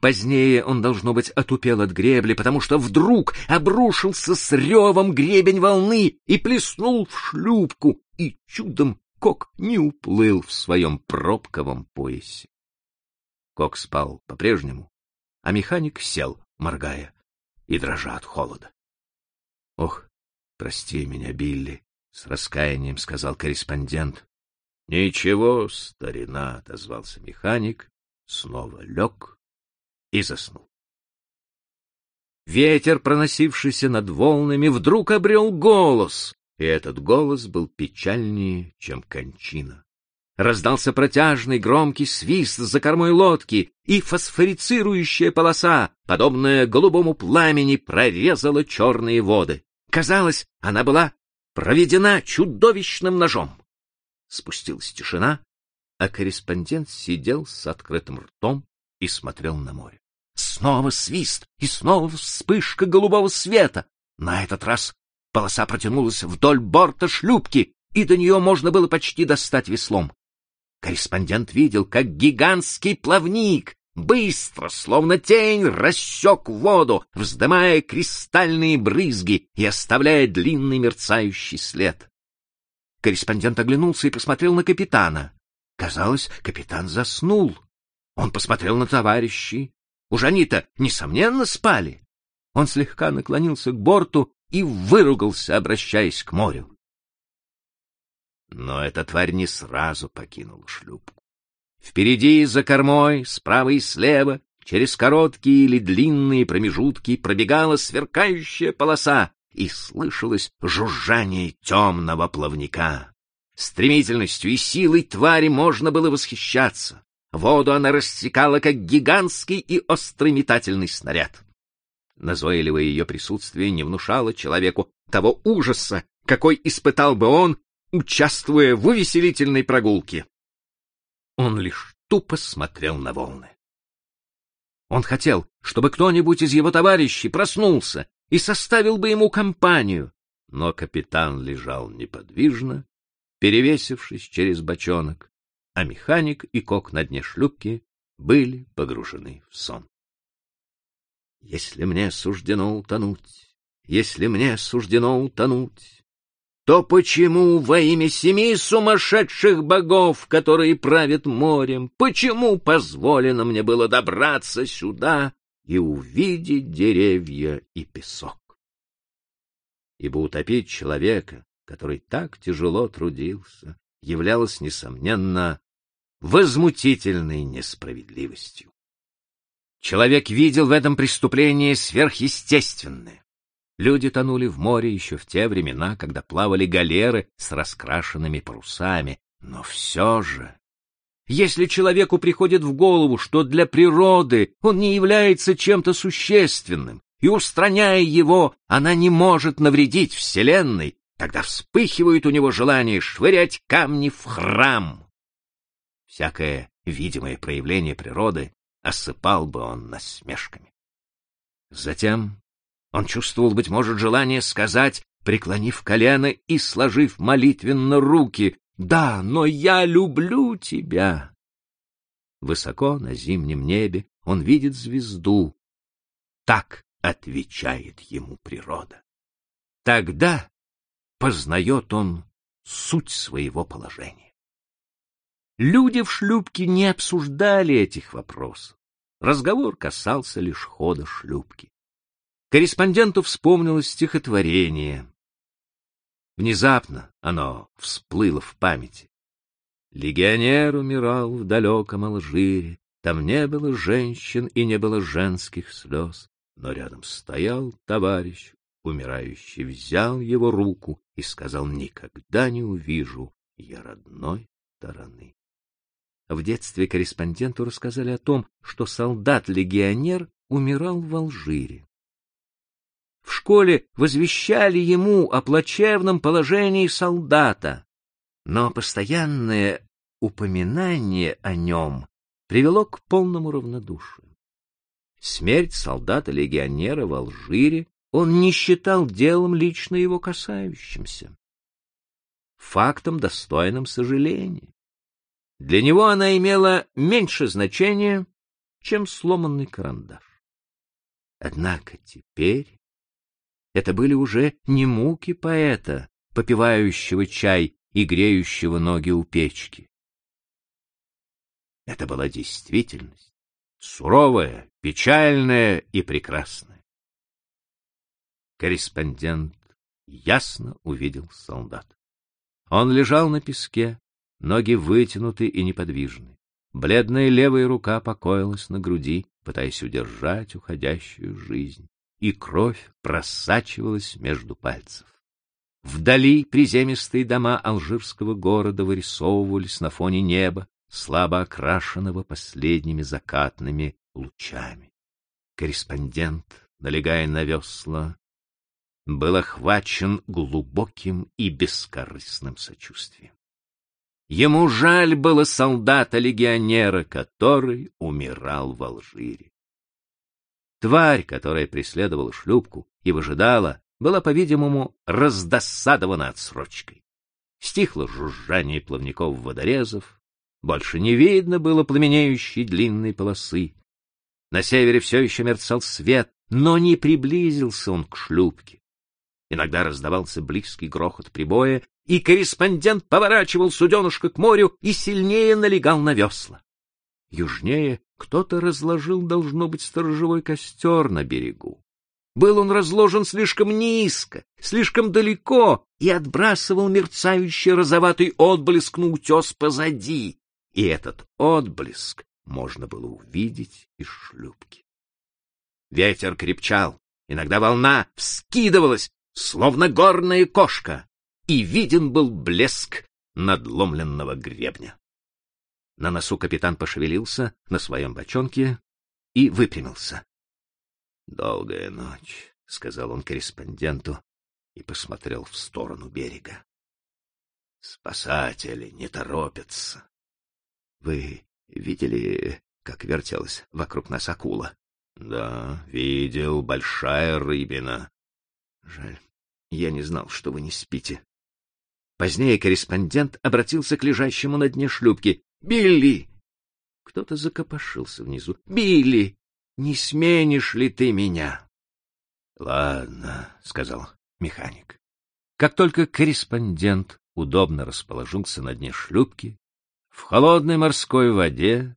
Позднее он, должно быть, отупел от гребли, потому что вдруг обрушился с ревом гребень волны и плеснул в шлюпку, и чудом Кок не уплыл в своем пробковом поясе. Кок спал по-прежнему, а механик сел, моргая и дрожа от холода. — Ох, прости меня, Билли, — с раскаянием сказал корреспондент. — Ничего, старина, — отозвался механик, снова лег и заснул. Ветер, проносившийся над волнами, вдруг обрел голос, и этот голос был печальнее, чем кончина. Раздался протяжный громкий свист за кормой лодки, и фосфорицирующая полоса, подобная голубому пламени, прорезала черные воды. Казалось, она была проведена чудовищным ножом. Спустилась тишина, а корреспондент сидел с открытым ртом и смотрел на море. Снова свист и снова вспышка голубого света. На этот раз полоса протянулась вдоль борта шлюпки, и до нее можно было почти достать веслом. Корреспондент видел, как гигантский плавник быстро, словно тень, рассек воду, вздымая кристальные брызги и оставляя длинный мерцающий след. Корреспондент оглянулся и посмотрел на капитана. Казалось, капитан заснул. Он посмотрел на товарищей. Уж они-то, несомненно, спали. Он слегка наклонился к борту и выругался, обращаясь к морю. Но эта тварь не сразу покинула шлюпку. Впереди, за кормой, справа и слева, через короткие или длинные промежутки пробегала сверкающая полоса, и слышалось жужжание темного плавника. Стремительностью и силой твари можно было восхищаться. Воду она рассекала, как гигантский и острый метательный снаряд. Назойливое ее присутствие не внушало человеку того ужаса, какой испытал бы он, участвуя в увеселительной прогулке. Он лишь тупо смотрел на волны. Он хотел, чтобы кто-нибудь из его товарищей проснулся и составил бы ему компанию, но капитан лежал неподвижно, перевесившись через бочонок, а механик и кок на дне шлюпки были погружены в сон. Если мне суждено утонуть, если мне суждено утонуть, то почему во имя семи сумасшедших богов, которые правят морем, почему позволено мне было добраться сюда и увидеть деревья и песок? Ибо утопить человека, который так тяжело трудился, являлось, несомненно, возмутительной несправедливостью. Человек видел в этом преступлении сверхъестественное. Люди тонули в море еще в те времена, когда плавали галеры с раскрашенными парусами. Но все же... Если человеку приходит в голову, что для природы он не является чем-то существенным, и, устраняя его, она не может навредить Вселенной, тогда вспыхивает у него желание швырять камни в храм. Всякое видимое проявление природы осыпал бы он насмешками. Затем он чувствовал, быть может, желание сказать, преклонив колено и сложив молитвенно руки, «Да, но я люблю тебя!» Высоко на зимнем небе он видит звезду. Так отвечает ему природа. Тогда познает он суть своего положения. Люди в шлюпке не обсуждали этих вопросов. Разговор касался лишь хода шлюпки. Корреспонденту вспомнилось стихотворение. Внезапно оно всплыло в памяти. Легионер умирал в далеком Алжире, там не было женщин и не было женских слез, но рядом стоял товарищ, умирающий взял его руку и сказал, никогда не увижу я родной стороны. В детстве корреспонденту рассказали о том, что солдат-легионер умирал в Алжире. В школе возвещали ему о плачевном положении солдата, но постоянное упоминание о нем привело к полному равнодушию. Смерть солдата-легионера в Алжире он не считал делом лично его касающимся, фактом, достойным сожаления. Для него она имела меньше значения, чем сломанный карандаш. Однако теперь это были уже не муки поэта, попивающего чай и греющего ноги у печки. Это была действительность, суровая, печальная и прекрасная. Корреспондент ясно увидел солдата. Он лежал на песке, ноги вытянуты и неподвижны. Бледная левая рука покоилась на груди, пытаясь удержать уходящую жизнь, и кровь просачивалась между пальцев. Вдали приземистые дома алжирского города вырисовывались на фоне неба, слабо окрашенного последними закатными лучами. Корреспондент, налегая на весла, был охвачен глубоким и бескорыстным сочувствием. Ему жаль было солдата-легионера, который умирал в Алжире. Тварь, которая преследовала шлюпку и выжидала, была, по-видимому, раздосадована отсрочкой. Стихло жужжание плавников-водорезов, больше не видно было пламенеющей длинной полосы. На севере все еще мерцал свет, но не приблизился он к шлюпке. Иногда раздавался близкий грохот прибоя, и корреспондент поворачивал суденышко к морю и сильнее налегал на весла. Южнее кто-то разложил, должно быть, сторожевой костер на берегу. Был он разложен слишком низко, слишком далеко и отбрасывал мерцающий розоватый отблеск на утес позади, и этот отблеск можно было увидеть из шлюпки. Ветер крепчал, иногда волна вскидывалась, словно горная кошка, и виден был блеск надломленного гребня. На носу капитан пошевелился на своем бочонке и выпрямился. — Долгая ночь, — сказал он корреспонденту и посмотрел в сторону берега. — Спасатели не торопятся. — Вы видели, как вертелась вокруг нас акула? — Да, видел, большая рыбина. — Жаль, я не знал, что вы не спите. Позднее корреспондент обратился к лежащему на дне шлюпки. «Билли!» Кто-то закопошился внизу. «Билли, не сменишь ли ты меня?» «Ладно», — сказал механик. Как только корреспондент удобно расположился на дне шлюпки, в холодной морской воде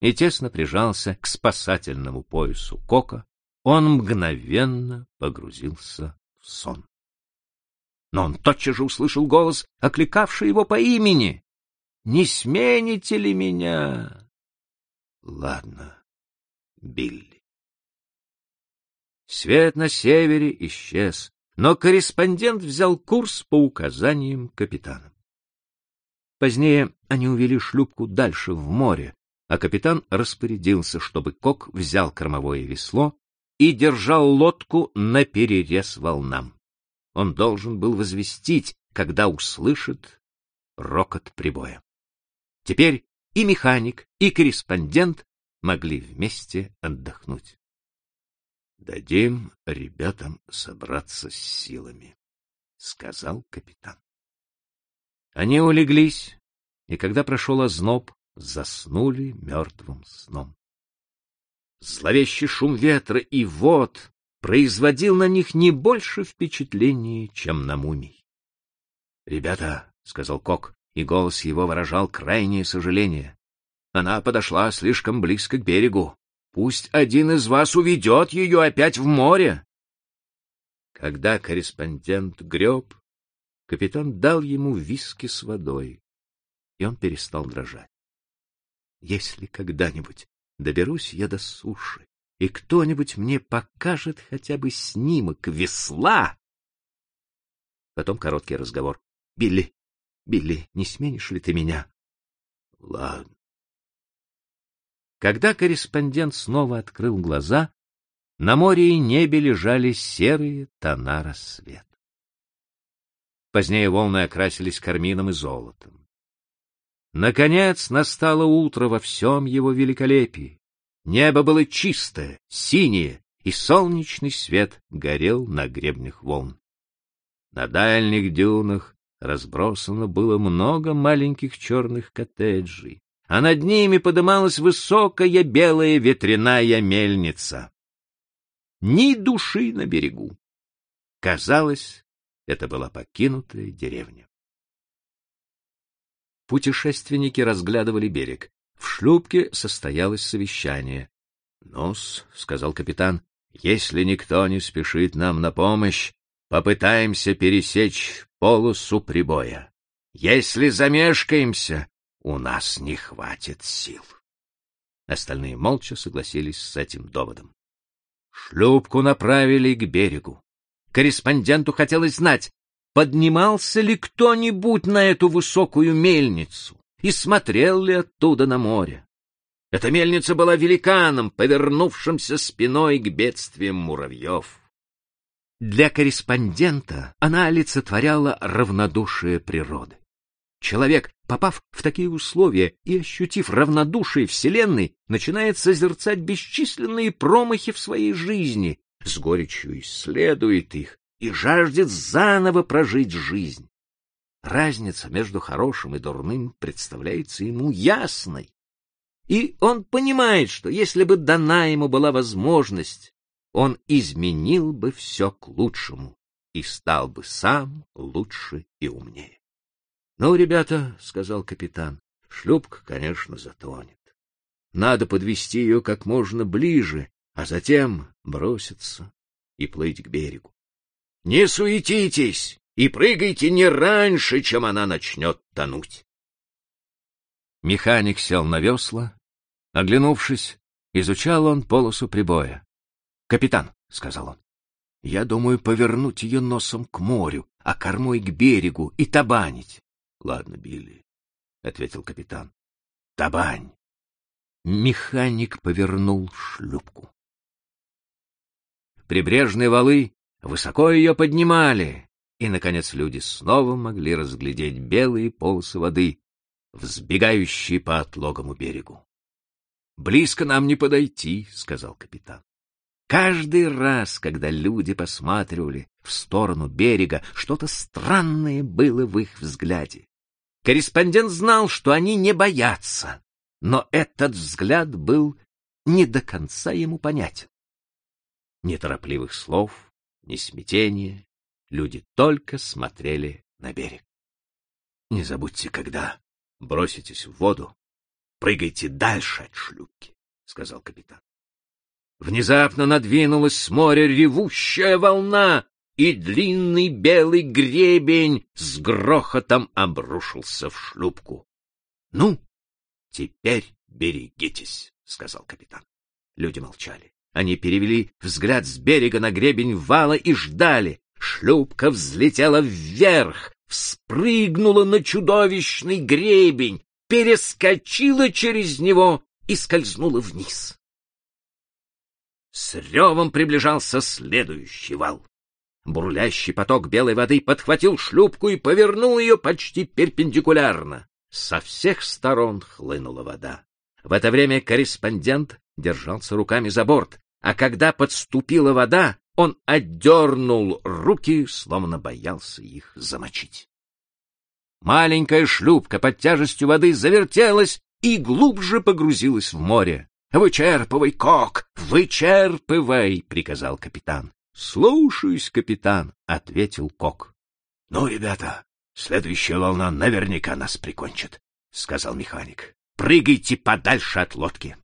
и тесно прижался к спасательному поясу Кока, он мгновенно погрузился в сон но он тотчас же услышал голос, окликавший его по имени. «Не смените ли меня?» «Ладно, Билли». Свет на севере исчез, но корреспондент взял курс по указаниям капитана. Позднее они увели шлюпку дальше в море, а капитан распорядился, чтобы Кок взял кормовое весло и держал лодку на перерез волнам он должен был возвестить, когда услышит рокот прибоя. Теперь и механик, и корреспондент могли вместе отдохнуть. Дадим ребятам собраться с силами, — сказал капитан. Они улеглись, и когда прошел озноб, заснули мертвым сном. Зловещий шум ветра и вод производил на них не больше впечатления, чем на мумий. — Ребята, — сказал Кок, и голос его выражал крайнее сожаление, — она подошла слишком близко к берегу. Пусть один из вас уведет ее опять в море. Когда корреспондент греб, капитан дал ему виски с водой, и он перестал дрожать. Если когда-нибудь доберусь я до суши, и кто-нибудь мне покажет хотя бы снимок весла... Потом короткий разговор. — Билли, Билли, не сменишь ли ты меня? — Ладно. Когда корреспондент снова открыл глаза, на море и небе лежали серые тона рассвета. Позднее волны окрасились кармином и золотом. Наконец настало утро во всем его великолепии. Небо было чистое, синее, и солнечный свет горел на гребнях волн. На дальних дюнах разбросано было много маленьких черных коттеджей, а над ними подымалась высокая белая ветряная мельница. Ни души на берегу. Казалось, это была покинутая деревня. Путешественники разглядывали берег. В шлюпке состоялось совещание. «Ну-с», — сказал капитан, — «если никто не спешит нам на помощь, попытаемся пересечь полосу прибоя. Если замешкаемся, у нас не хватит сил. Остальные молча согласились с этим доводом. Шлюпку направили к берегу. Корреспонденту хотелось знать, поднимался ли кто-нибудь на эту высокую мельницу и смотрел ли оттуда на море. Эта мельница была великаном, повернувшимся спиной к бедствиям муравьев. Для корреспондента она олицетворяла равнодушие природы. Человек, попав в такие условия и ощутив равнодушие Вселенной, начинает созерцать бесчисленные промахи в своей жизни, с горечью исследует их и жаждет заново прожить жизнь. Разница между хорошим и дурным представляется ему ясной. И он понимает, что если бы дана ему была возможность, он изменил бы все к лучшему и стал бы сам лучше и умнее. Ну, ребята, сказал капитан, шлюпка, конечно, затонет. Надо подвести ее как можно ближе, а затем броситься и плыть к берегу. Не суетитесь и прыгайте не раньше, чем она начнет тонуть. Механик сел на весла. Оглянувшись, изучал он полосу прибоя. — Капитан, — сказал он, — я думаю повернуть ее носом к морю, а кормой к берегу и табанить. — Ладно, Билли, — ответил капитан. — Табань. Механик повернул шлюпку. Прибрежные валы высоко ее поднимали, и, наконец, люди снова могли разглядеть белые полосы воды, взбегающие по отлогому берегу. — Близко нам не подойти, — сказал капитан. Каждый раз, когда люди посматривали в сторону берега, что-то странное было в их взгляде. Корреспондент знал, что они не боятся, но этот взгляд был не до конца ему понятен. Ни торопливых слов, ни смятения, люди только смотрели на берег. Не забудьте, когда броситесь в воду, прыгайте дальше от шлюпки, — сказал капитан. Внезапно надвинулась с моря ревущая волна, и длинный белый гребень с грохотом обрушился в шлюпку. — Ну, теперь берегитесь, — сказал капитан. Люди молчали. Они перевели взгляд с берега на гребень вала и ждали. Шлюпка взлетела вверх, вспрыгнула на чудовищный гребень, перескочила через него и скользнула вниз. С ревом приближался следующий вал. Бурлящий поток белой воды подхватил шлюпку и повернул ее почти перпендикулярно. Со всех сторон хлынула вода. В это время корреспондент держался руками за борт. а когда подступила вода, он отдернул руки, словно боялся их замочить. Маленькая шлюпка под тяжестью воды завертелась и глубже погрузилась в море. «Вычерпывай, кок! Вычерпывай!» — приказал капитан. «Слушаюсь, капитан», — ответил кок. «Ну, ребята, следующая волна наверняка нас прикончит», — сказал механик. «Прыгайте подальше от лодки».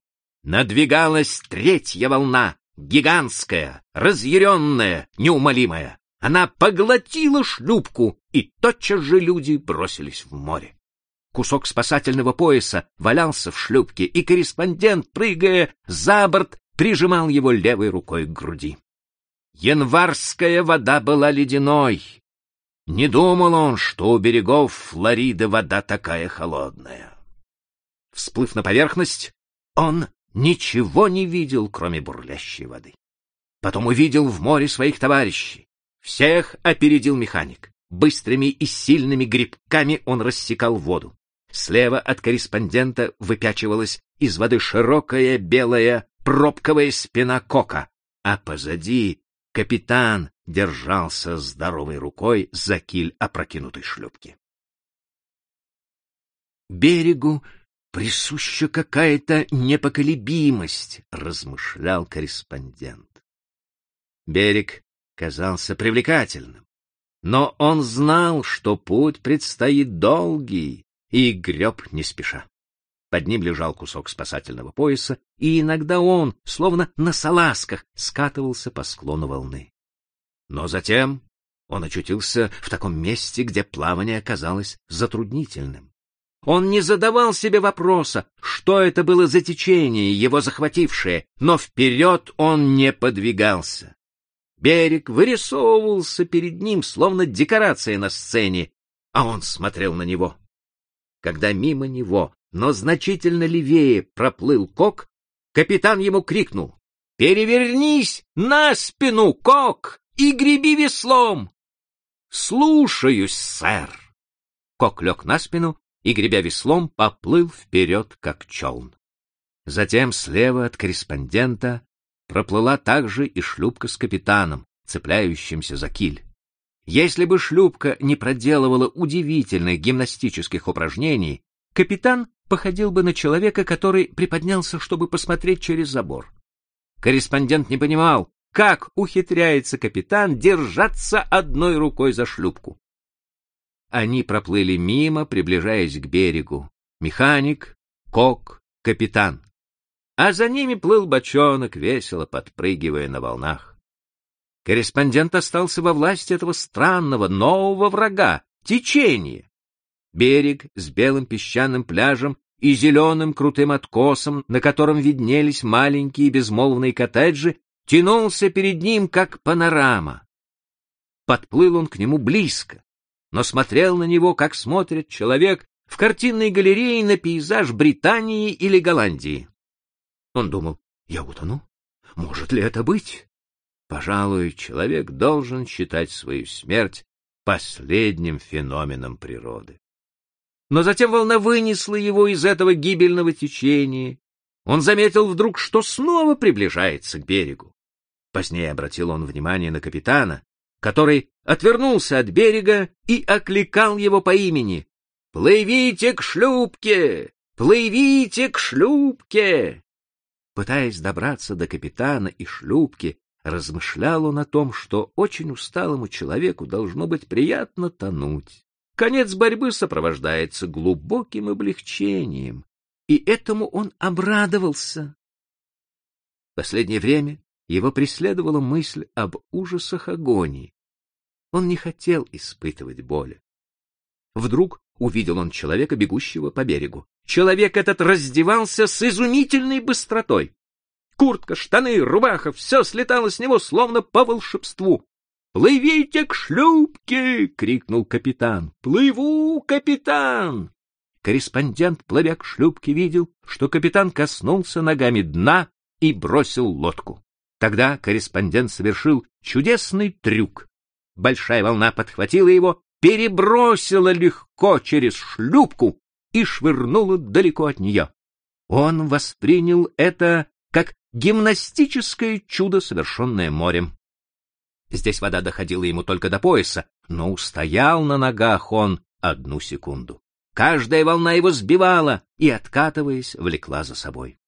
Надвигалась третья волна, гигантская, разъяренная, неумолимая. Она поглотила шлюпку, и тотчас же люди бросились в море. Кусок спасательного пояса валялся в шлюпке, и корреспондент, прыгая за борт, прижимал его левой рукой к груди. Январская вода была ледяной. Не думал он, что у берегов Флориды вода такая холодная. Всплыв на поверхность, он ничего не видел, кроме бурлящей воды. Потом увидел в море своих товарищей. Всех опередил механик. Быстрыми и сильными грибками он рассекал воду. Слева от корреспондента выпячивалась из воды широкая белая пробковая спина кока, а позади капитан держался здоровой рукой за киль опрокинутой шлюпки. Берегу присуща какая-то непоколебимость, размышлял корреспондент. Берег казался привлекательным, но он знал, что путь предстоит долгий, и греб не спеша. Под ним лежал кусок спасательного пояса, и иногда он, словно на салазках, скатывался по склону волны. Но затем он очутился в таком месте, где плавание оказалось затруднительным. Он не задавал себе вопроса, что это было за течение, его захватившее, но вперед он не подвигался. Берег вырисовывался перед ним, словно декорация на сцене, а он смотрел на него. Когда мимо него, но значительно левее, проплыл Кок, капитан ему крикнул «Перевернись на спину, Кок, и греби веслом!» «Слушаюсь, сэр!» Кок лег на спину и, гребя веслом, поплыл вперед, как челн. Затем слева от корреспондента проплыла также и шлюпка с капитаном, цепляющимся за киль. Если бы шлюпка не проделывала удивительных гимнастических упражнений, капитан походил бы на человека, который приподнялся, чтобы посмотреть через забор. Корреспондент не понимал, как ухитряется капитан держаться одной рукой за шлюпку. Они проплыли мимо, приближаясь к берегу. Механик, кок, капитан а за ними плыл бочонок, весело подпрыгивая на волнах. Корреспондент остался во власти этого странного, нового врага — течения. Берег с белым песчаным пляжем и зеленым крутым откосом, на котором виднелись маленькие безмолвные коттеджи, тянулся перед ним, как панорама. Подплыл он к нему близко, но смотрел на него, как смотрит человек в картинной галерее на пейзаж Британии или Голландии. Он думал, я утону? Может ли это быть? Пожалуй, человек должен считать свою смерть последним феноменом природы. Но затем волна вынесла его из этого гибельного течения. Он заметил вдруг, что снова приближается к берегу. Позднее обратил он внимание на капитана, который отвернулся от берега и окликал его по имени. «Плывите к шлюпке! Плывите к шлюпке!» Пытаясь добраться до капитана и шлюпки, размышлял он о том, что очень усталому человеку должно быть приятно тонуть. Конец борьбы сопровождается глубоким облегчением, и этому он обрадовался. В последнее время его преследовала мысль об ужасах агонии. Он не хотел испытывать боли. Вдруг увидел он человека, бегущего по берегу. Человек этот раздевался с изумительной быстротой. Куртка, штаны, рубаха — все слетало с него, словно по волшебству. «Плывите к шлюпке!» — крикнул капитан. «Плыву, капитан!» Корреспондент, плывя к шлюпке, видел, что капитан коснулся ногами дна и бросил лодку. Тогда корреспондент совершил чудесный трюк. Большая волна подхватила его, перебросила легко через шлюпку и швырнула далеко от нее. Он воспринял это гимнастическое чудо, совершенное морем. Здесь вода доходила ему только до пояса, но устоял на ногах он одну секунду. Каждая волна его сбивала и, откатываясь, влекла за собой.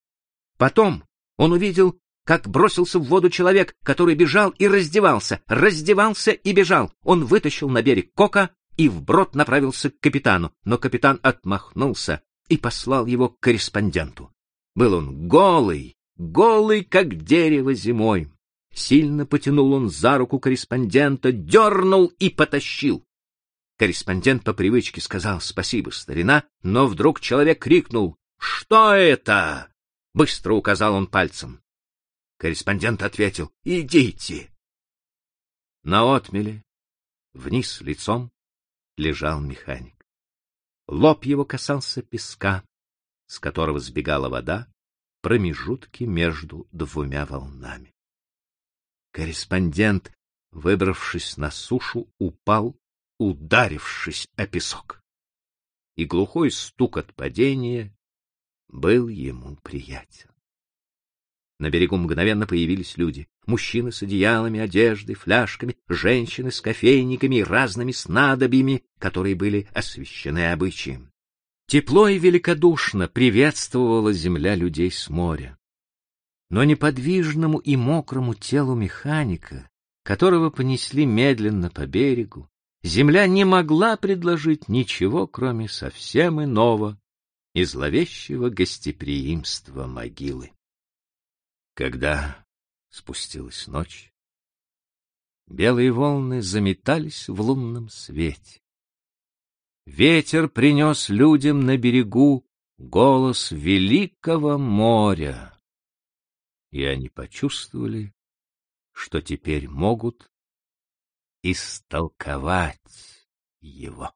Потом он увидел, как бросился в воду человек, который бежал и раздевался, раздевался и бежал. Он вытащил на берег Кока и вброд направился к капитану, но капитан отмахнулся и послал его к корреспонденту. Был он голый, голый, как дерево зимой. Сильно потянул он за руку корреспондента, дернул и потащил. Корреспондент по привычке сказал «Спасибо, старина», но вдруг человек крикнул «Что это?» Быстро указал он пальцем. Корреспондент ответил «Идите». На отмеле, вниз лицом, лежал механик. Лоб его касался песка, с которого сбегала вода, промежутки между двумя волнами. Корреспондент, выбравшись на сушу, упал, ударившись о песок. И глухой стук от падения был ему приятен. На берегу мгновенно появились люди. Мужчины с одеялами, одеждой, фляжками, женщины с кофейниками и разными снадобьями, которые были освящены обычаем. Тепло и великодушно приветствовала земля людей с моря. Но неподвижному и мокрому телу механика, которого понесли медленно по берегу, земля не могла предложить ничего, кроме совсем иного и зловещего гостеприимства могилы. Когда спустилась ночь, белые волны заметались в лунном свете. Ветер принес людям на берегу голос великого моря, и они почувствовали, что теперь могут истолковать его.